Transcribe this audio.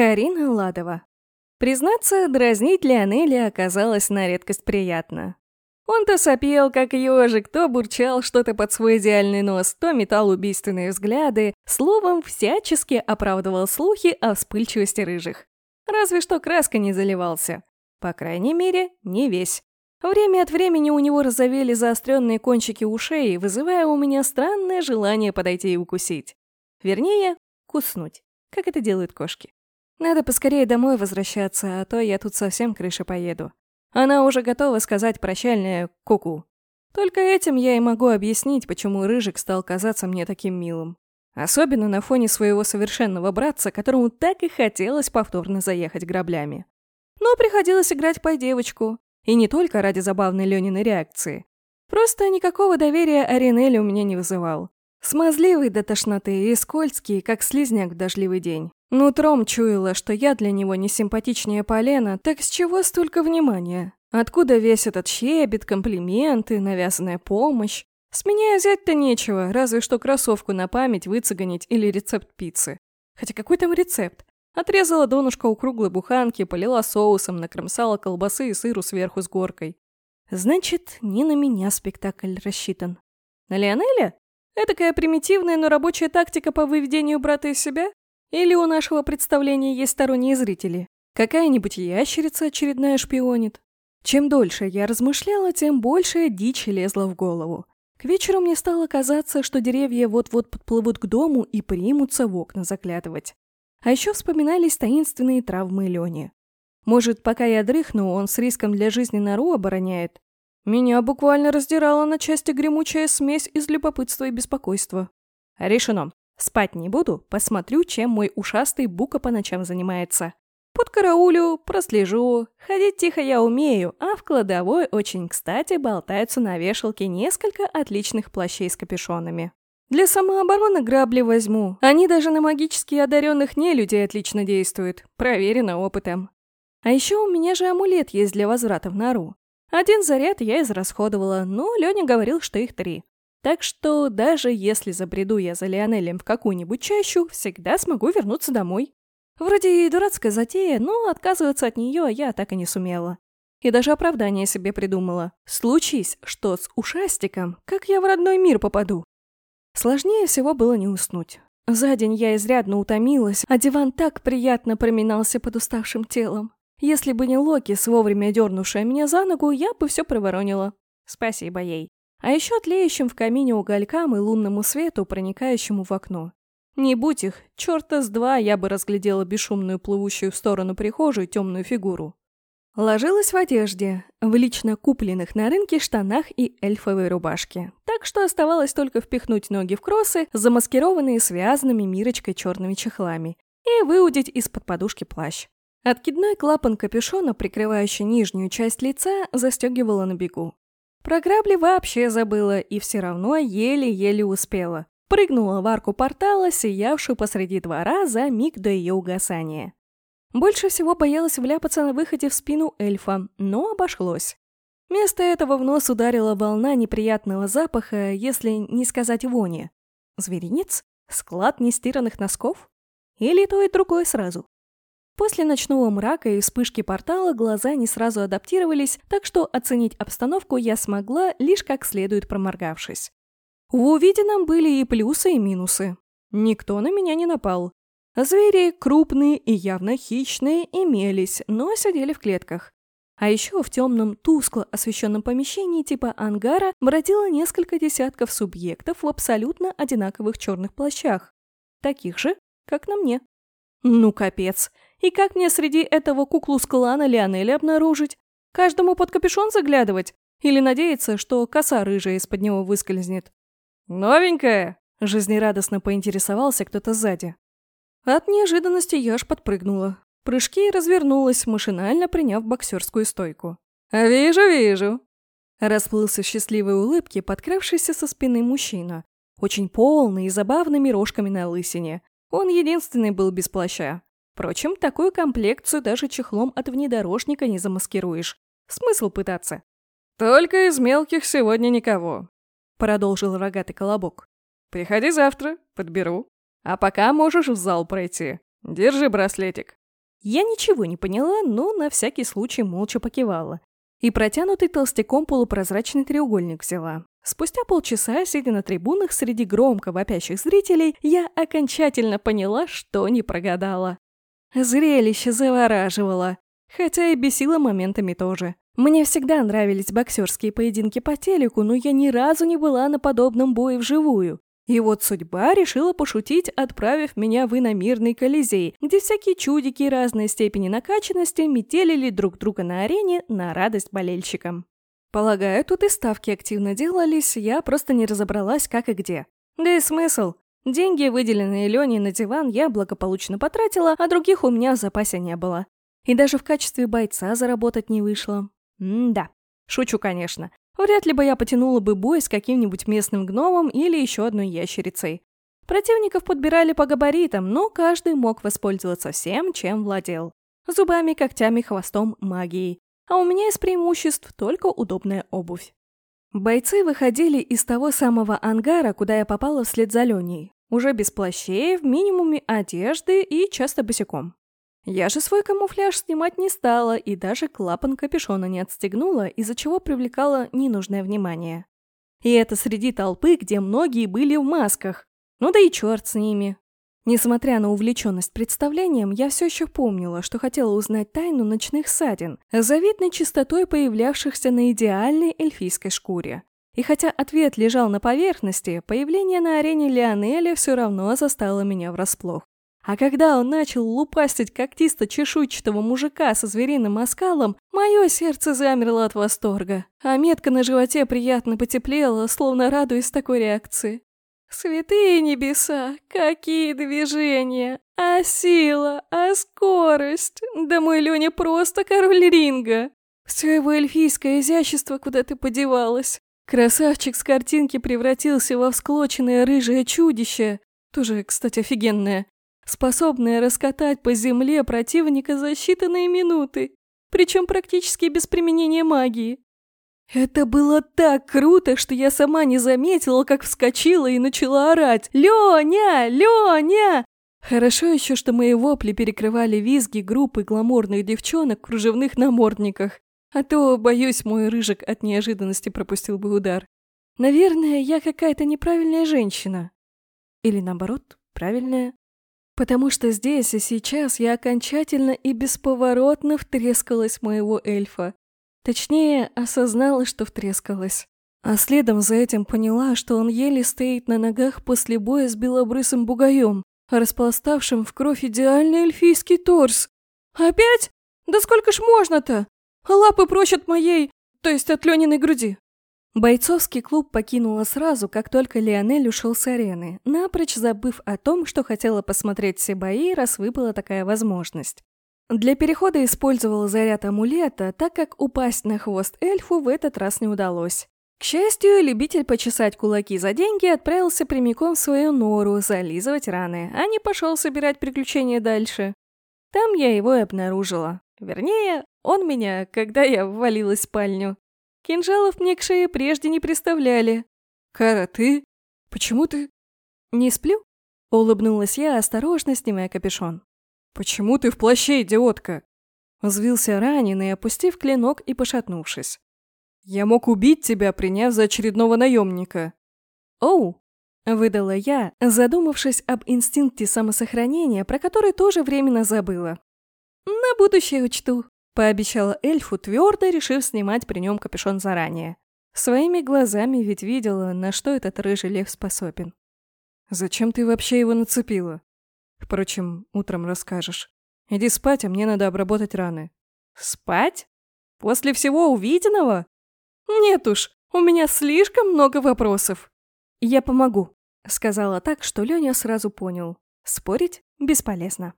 Карина Ладова. Признаться, дразнить Леонели оказалось на редкость приятно. Он то сопел, как ежик, то бурчал что-то под свой идеальный нос, то метал убийственные взгляды, словом, всячески оправдывал слухи о вспыльчивости рыжих. Разве что краска не заливался. По крайней мере, не весь. Время от времени у него разовели заостренные кончики ушей, вызывая у меня странное желание подойти и укусить. Вернее, куснуть, как это делают кошки. Надо поскорее домой возвращаться, а то я тут совсем крыша поеду. Она уже готова сказать прощальное «ку-ку». Только этим я и могу объяснить, почему Рыжик стал казаться мне таким милым. Особенно на фоне своего совершенного братца, которому так и хотелось повторно заехать граблями. Но приходилось играть по девочку. И не только ради забавной Лениной реакции. Просто никакого доверия Аринелли у меня не вызывал. Смазливый до тошноты и скользкий, как слизняк в дождливый день. Нутром чуяла, что я для него не симпатичнее полена, так с чего столько внимания? Откуда весь этот щебет, комплименты, навязанная помощь? С меня взять-то нечего, разве что кроссовку на память выцеганить или рецепт пиццы. Хотя какой там рецепт? Отрезала донышко у круглой буханки, полила соусом, накромсала колбасы и сыру сверху с горкой. Значит, не на меня спектакль рассчитан. На Лионеля? Этакая примитивная, но рабочая тактика по выведению брата из себя? Или у нашего представления есть сторонние зрители? Какая-нибудь ящерица очередная шпионит? Чем дольше я размышляла, тем больше дичь лезла в голову. К вечеру мне стало казаться, что деревья вот-вот подплывут к дому и примутся в окна заклятывать. А еще вспоминались таинственные травмы Лени. Может, пока я дрыхну, он с риском для жизни нору обороняет? Меня буквально раздирала на части гремучая смесь из любопытства и беспокойства. Решено. Спать не буду, посмотрю, чем мой ушастый Бука по ночам занимается. Под караулю, прослежу. Ходить тихо я умею, а в кладовой очень кстати болтаются на вешалке несколько отличных плащей с капюшонами. Для самообороны грабли возьму. Они даже на магически одаренных нелюдей отлично действуют. Проверено опытом. А еще у меня же амулет есть для возврата в нору. Один заряд я израсходовала, но Леня говорил, что их три. Так что даже если забреду я за Лионелем в какую-нибудь чащу, всегда смогу вернуться домой. Вроде и дурацкая затея, но отказываться от нее я так и не сумела. И даже оправдание себе придумала. Случись, что с ушастиком, как я в родной мир попаду? Сложнее всего было не уснуть. За день я изрядно утомилась, а диван так приятно проминался под уставшим телом. Если бы не Локи, вовремя дернувшая меня за ногу, я бы все проворонила. Спасибо ей. А еще тлеющим в камине уголькам и лунному свету, проникающему в окно. Не будь их, черта с два я бы разглядела бесшумную плывущую в сторону прихожую темную фигуру. Ложилась в одежде, в лично купленных на рынке штанах и эльфовой рубашке. Так что оставалось только впихнуть ноги в кроссы, замаскированные связанными мирочкой черными чехлами, и выудить из-под подушки плащ. Откидной клапан капюшона, прикрывающий нижнюю часть лица, застегивала на бегу. Про грабли вообще забыла и все равно еле-еле успела. Прыгнула в арку портала, сиявшую посреди двора за миг до ее угасания. Больше всего боялась вляпаться на выходе в спину эльфа, но обошлось. Вместо этого в нос ударила волна неприятного запаха, если не сказать вони. Зверинец? Склад нестиранных носков? Или то и другое сразу? После ночного мрака и вспышки портала глаза не сразу адаптировались, так что оценить обстановку я смогла, лишь как следует проморгавшись. В увиденном были и плюсы, и минусы. Никто на меня не напал. Звери крупные и явно хищные имелись, но сидели в клетках. А еще в темном, тускло освещенном помещении типа ангара бродило несколько десятков субъектов в абсолютно одинаковых черных плащах. Таких же, как на мне. Ну, капец. И как мне среди этого куклу с клана Лионеля обнаружить? Каждому под капюшон заглядывать? Или надеяться, что коса рыжая из-под него выскользнет? «Новенькая?» – жизнерадостно поинтересовался кто-то сзади. От неожиданности я аж подпрыгнула. Прыжки и развернулась, машинально приняв боксерскую стойку. «Вижу, вижу!» Расплылся счастливой улыбке подкравшийся со спины мужчина. Очень полный и забавными рожками на лысине. Он единственный был без плаща. Впрочем, такую комплекцию даже чехлом от внедорожника не замаскируешь. Смысл пытаться? «Только из мелких сегодня никого продолжил рогатый колобок. «Приходи завтра, подберу. А пока можешь в зал пройти. Держи браслетик. Я ничего не поняла, но на всякий случай молча покивала. И протянутый толстяком полупрозрачный треугольник взяла. Спустя полчаса, сидя на трибунах среди громко вопящих зрителей, я окончательно поняла, что не прогадала. Зрелище завораживало, хотя и бесило моментами тоже. Мне всегда нравились боксерские поединки по телеку, но я ни разу не была на подобном бое вживую. И вот судьба решила пошутить, отправив меня в иномирный колизей, где всякие чудики разной степени накачанности метелили друг друга на арене на радость болельщикам. Полагаю, тут и ставки активно делались, я просто не разобралась, как и где. Да и смысл. Деньги, выделенные Леней на диван, я благополучно потратила, а других у меня в запасе не было. И даже в качестве бойца заработать не вышло. М-да. Шучу, конечно. Вряд ли бы я потянула бы бой с каким-нибудь местным гномом или еще одной ящерицей. Противников подбирали по габаритам, но каждый мог воспользоваться всем, чем владел. Зубами, когтями, хвостом, магией. А у меня из преимуществ только удобная обувь. Бойцы выходили из того самого ангара, куда я попала вслед за Леней. Уже без плащей, в минимуме одежды и часто босиком. Я же свой камуфляж снимать не стала и даже клапан капюшона не отстегнула, из-за чего привлекала ненужное внимание. И это среди толпы, где многие были в масках. Ну да и черт с ними. Несмотря на увлеченность представлением, я все еще помнила, что хотела узнать тайну ночных садин, завидной чистотой появлявшихся на идеальной эльфийской шкуре. И хотя ответ лежал на поверхности, появление на арене Лионеля все равно застало меня врасплох. А когда он начал лупастить когтисто-чешуйчатого мужика со звериным оскалом, мое сердце замерло от восторга, а метка на животе приятно потеплела, словно радуясь такой реакции. Святые небеса, какие движения! А сила, а скорость! Да мой Леня просто король ринга! Все его эльфийское изящество куда-то подевалось. Красавчик с картинки превратился во всклоченное рыжее чудище, тоже, кстати, офигенное, способная раскатать по земле противника за считанные минуты, причем практически без применения магии. Это было так круто, что я сама не заметила, как вскочила и начала орать «Леня! Леня!». Хорошо еще, что мои вопли перекрывали визги группы гламурных девчонок в кружевных намордниках, а то, боюсь, мой рыжик от неожиданности пропустил бы удар. Наверное, я какая-то неправильная женщина. Или наоборот, правильная. Потому что здесь и сейчас я окончательно и бесповоротно втрескалась моего эльфа. Точнее, осознала, что втрескалась. А следом за этим поняла, что он еле стоит на ногах после боя с белобрысым бугаем, распластавшим в кровь идеальный эльфийский торс. «Опять? Да сколько ж можно-то? Лапы прочь от моей, то есть от Лениной груди!» Бойцовский клуб покинула сразу, как только Лионель ушел с арены, напрочь забыв о том, что хотела посмотреть все бои, раз выпала такая возможность. Для перехода использовала заряд амулета, так как упасть на хвост эльфу в этот раз не удалось. К счастью, любитель почесать кулаки за деньги отправился прямиком в свою нору зализывать раны, а не пошел собирать приключения дальше. Там я его и обнаружила. Вернее, он меня, когда я ввалилась в спальню. Кинжалов мне к шее прежде не приставляли. «Кара, ты? Почему ты...» «Не сплю?» — улыбнулась я, осторожно снимая капюшон. «Почему ты в плаще, идиотка?» Взвился раненый, опустив клинок и пошатнувшись. «Я мог убить тебя, приняв за очередного наемника». «Оу!» — выдала я, задумавшись об инстинкте самосохранения, про который тоже временно забыла. «На будущее учту», Пообещала эльфу, твердо решив снимать при нем капюшон заранее. Своими глазами ведь видела, на что этот рыжий лев способен. «Зачем ты вообще его нацепила?» «Впрочем, утром расскажешь. Иди спать, а мне надо обработать раны». «Спать? После всего увиденного?» «Нет уж, у меня слишком много вопросов». «Я помогу», — сказала так, что Леня сразу понял. Спорить бесполезно.